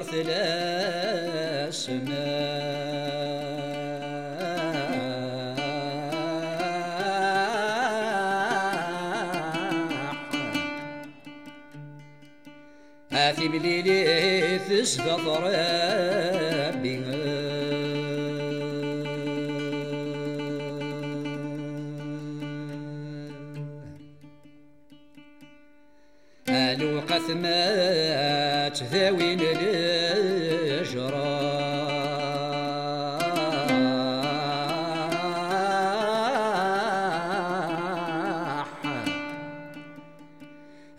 الدار ثلاث هاتي بليلي تسقط ربي ألو قثمات ذاوين الجراح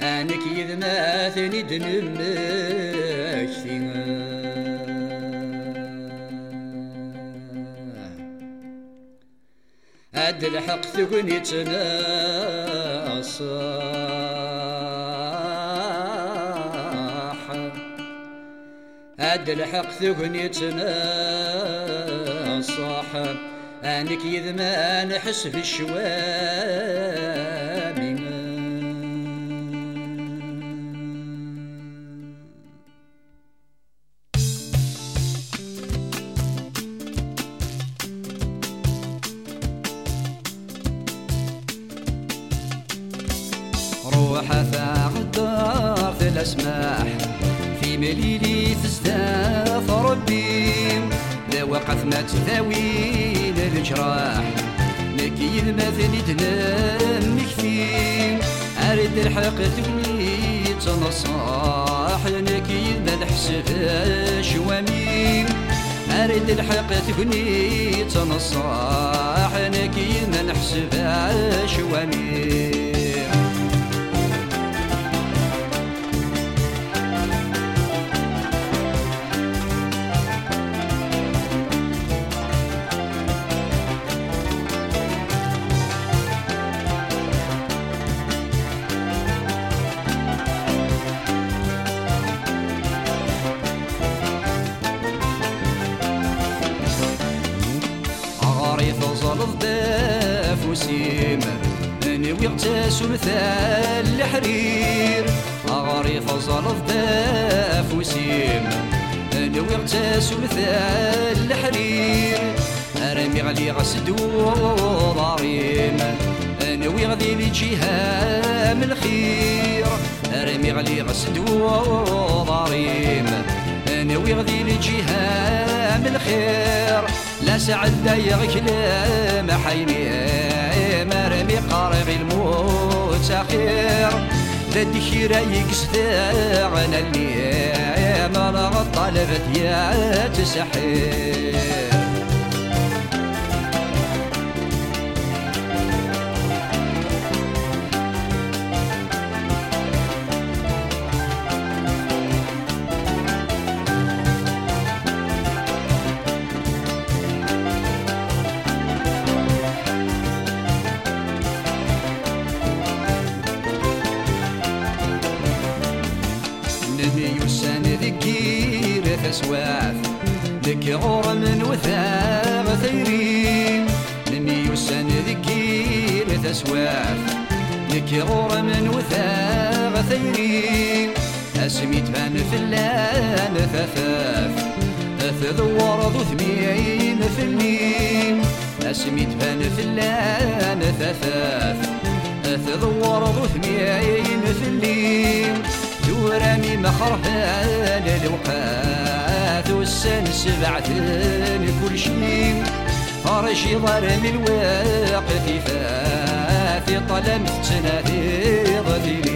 أنك يذماثني دنمك هاد الحق ثقني تناصح هاد الحق ثقني تناصح أنك يذمان حسب الشوامي روح فاق الدار في الأسماح. في مليلي تزداف ربي. لا وقف ما تداوي الجراح. نكيد ما ثني تنام مكفي. أريد الحق توني تنصاح. نكيد ما نحسب شوامي أريد الحق توني تنصاح. نكيد ما نحسب شوامي ضداف وسيم نوي اغتاس مثال الحرير. عغاري توصل ضداف وسيم نوي اغتاس مثال الحرير. أرمي غلي غسدو ضريم نوي غدي لي جهة من الخير. أرمي غلي غسدو ضريم نوي غدي لي جهة من الخير. لا سعد دايغ كلام حيني مرمي قارغ الموت أخير. لا دخيرة يكسداغنا اللي ما لا طلبت يا تسحير. لك غور من وثاغ ثيرين نبي يسان ذكير ثسواف لك غور من وثاغ ثيرين اسمي تبان فلان ثفاف تذور ذو ثمين فلين اسمي تبان فلان ثفاف تذور ذو ثمين فلين توراني مخرفان الوقات والسن سبعتين كل شي. فرشي ظلم الوقت فاتي طلم تنادي ضديلي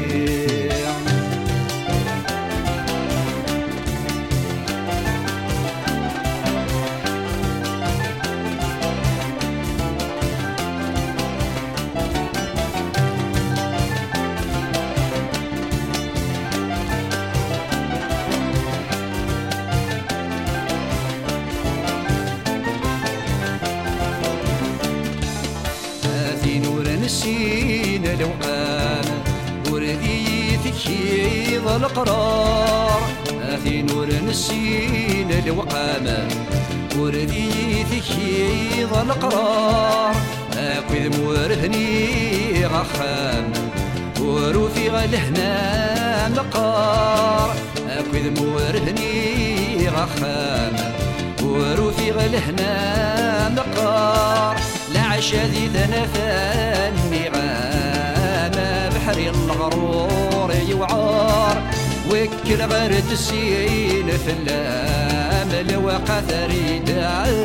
الوقام وردي تكيض القرار هاتي نور نسين الوقام. وردي تكيض القرار اكوذ مورثني غخام. وروثي غلهنا مقار. أكوذ مورهني غخام. ورو في غلهنا مقار. لا عشا ذي ثنفاني وكل غرد السين في ثريد عر نتصار